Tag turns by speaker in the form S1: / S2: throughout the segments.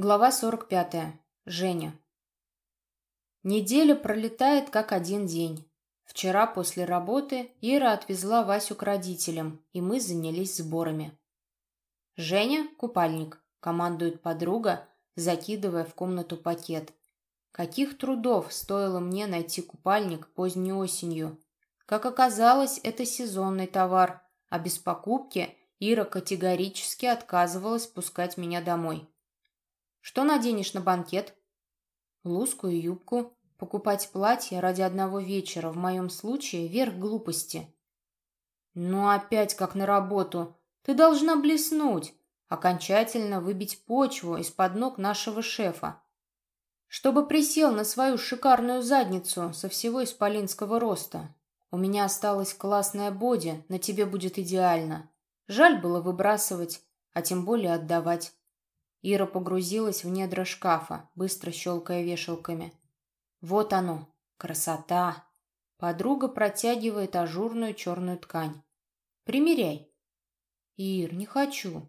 S1: Глава 45. Женя. Неделя пролетает как один день. Вчера после работы Ира отвезла Васю к родителям, и мы занялись сборами. «Женя, купальник», — командует подруга, закидывая в комнату пакет. Каких трудов стоило мне найти купальник поздней осенью. Как оказалось, это сезонный товар, а без покупки Ира категорически отказывалась пускать меня домой. Что наденешь на банкет? Блузку и юбку. Покупать платье ради одного вечера в моем случае верх глупости. Ну опять как на работу. Ты должна блеснуть, окончательно выбить почву из-под ног нашего шефа. Чтобы присел на свою шикарную задницу со всего исполинского роста. У меня осталась классная боди, на тебе будет идеально. Жаль было выбрасывать, а тем более отдавать. Ира погрузилась в недра шкафа, быстро щелкая вешалками. Вот оно, красота! Подруга протягивает ажурную черную ткань. Примеряй. Ир, не хочу.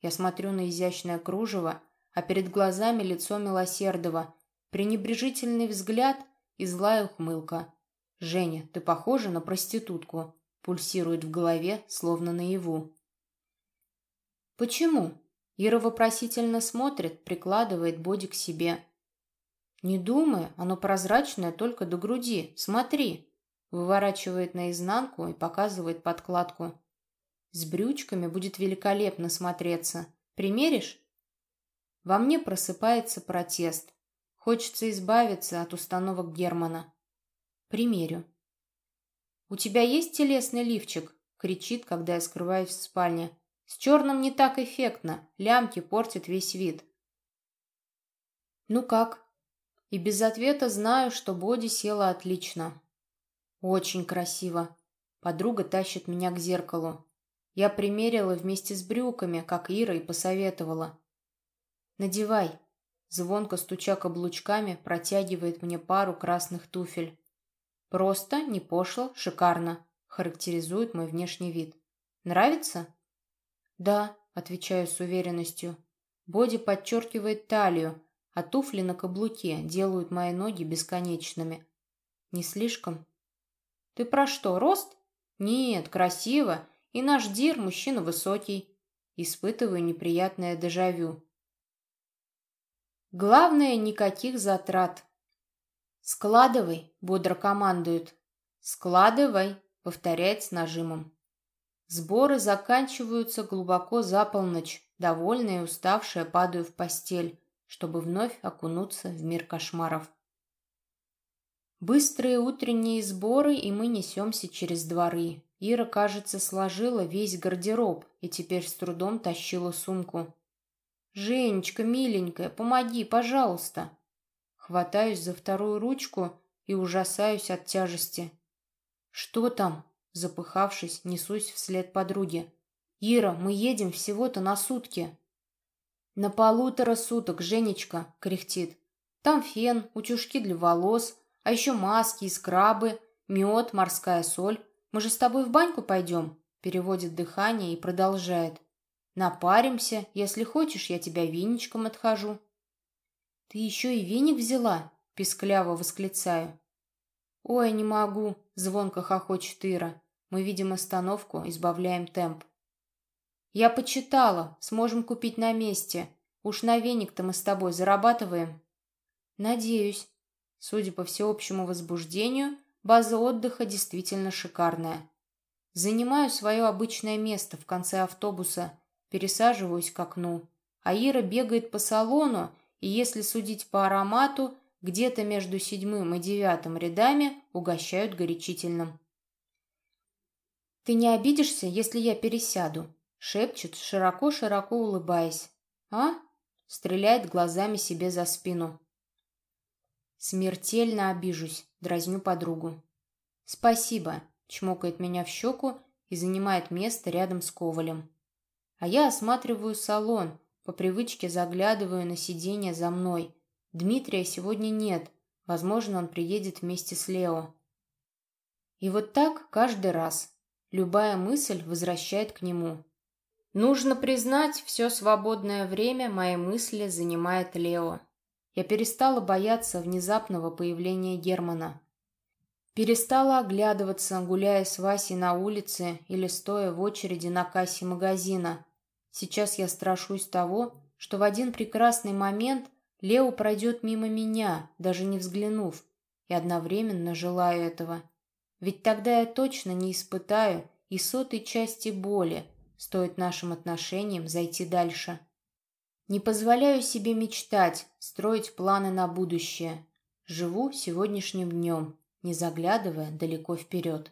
S1: Я смотрю на изящное кружево, а перед глазами лицо милосердного, пренебрежительный взгляд и злая ухмылка. «Женя, ты похожа на проститутку», пульсирует в голове, словно наяву. «Почему?» Ира вопросительно смотрит, прикладывает боди к себе. «Не думай, оно прозрачное только до груди. Смотри!» Выворачивает наизнанку и показывает подкладку. «С брючками будет великолепно смотреться. Примеришь?» Во мне просыпается протест. Хочется избавиться от установок Германа. «Примерю». «У тебя есть телесный лифчик?» — кричит, когда я скрываюсь в спальне. С черным не так эффектно, лямки портят весь вид. Ну как? И без ответа знаю, что боди села отлично. Очень красиво. Подруга тащит меня к зеркалу. Я примерила вместе с брюками, как Ира и посоветовала. «Надевай», — звонко стуча каблучками, протягивает мне пару красных туфель. «Просто, не пошло, шикарно», — характеризует мой внешний вид. «Нравится?» «Да», — отвечаю с уверенностью. Боди подчеркивает талию, а туфли на каблуке делают мои ноги бесконечными. «Не слишком?» «Ты про что, рост?» «Нет, красиво, и наш Дир мужчина высокий». Испытываю неприятное дежавю. Главное, никаких затрат. «Складывай», — бодро командует. «Складывай», — повторяет с нажимом. Сборы заканчиваются глубоко за полночь. Довольная и уставшая падаю в постель, чтобы вновь окунуться в мир кошмаров. Быстрые утренние сборы, и мы несемся через дворы. Ира, кажется, сложила весь гардероб и теперь с трудом тащила сумку. «Женечка, миленькая, помоги, пожалуйста!» Хватаюсь за вторую ручку и ужасаюсь от тяжести. «Что там?» Запыхавшись, несусь вслед подруге. «Ира, мы едем всего-то на сутки». «На полутора суток, Женечка», — кряхтит. «Там фен, утюжки для волос, а еще маски и скрабы, мед, морская соль. Мы же с тобой в баньку пойдем?» Переводит дыхание и продолжает. «Напаримся. Если хочешь, я тебя веничком отхожу». «Ты еще и веник взяла?» — пискляво восклицаю. «Ой, не могу», — звонко хохочет Ира. Мы видим остановку, избавляем темп. Я почитала, сможем купить на месте. Уж на веник-то мы с тобой зарабатываем. Надеюсь. Судя по всеобщему возбуждению, база отдыха действительно шикарная. Занимаю свое обычное место в конце автобуса, пересаживаюсь к окну. Аира бегает по салону, и если судить по аромату, где-то между седьмым и девятым рядами угощают горячительным. «Ты не обидишься, если я пересяду?» — шепчет, широко-широко улыбаясь. «А?» — стреляет глазами себе за спину. «Смертельно обижусь», — дразню подругу. «Спасибо», — чмокает меня в щеку и занимает место рядом с Ковалем. А я осматриваю салон, по привычке заглядываю на сиденье за мной. Дмитрия сегодня нет, возможно, он приедет вместе с Лео. И вот так каждый раз. Любая мысль возвращает к нему. Нужно признать, все свободное время мои мысли занимает Лео. Я перестала бояться внезапного появления Германа. Перестала оглядываться, гуляя с Васей на улице или стоя в очереди на кассе магазина. Сейчас я страшусь того, что в один прекрасный момент Лео пройдет мимо меня, даже не взглянув, и одновременно желаю этого. Ведь тогда я точно не испытаю и сотой части боли, стоит нашим отношениям зайти дальше. Не позволяю себе мечтать, строить планы на будущее. Живу сегодняшним днем, не заглядывая далеко вперед.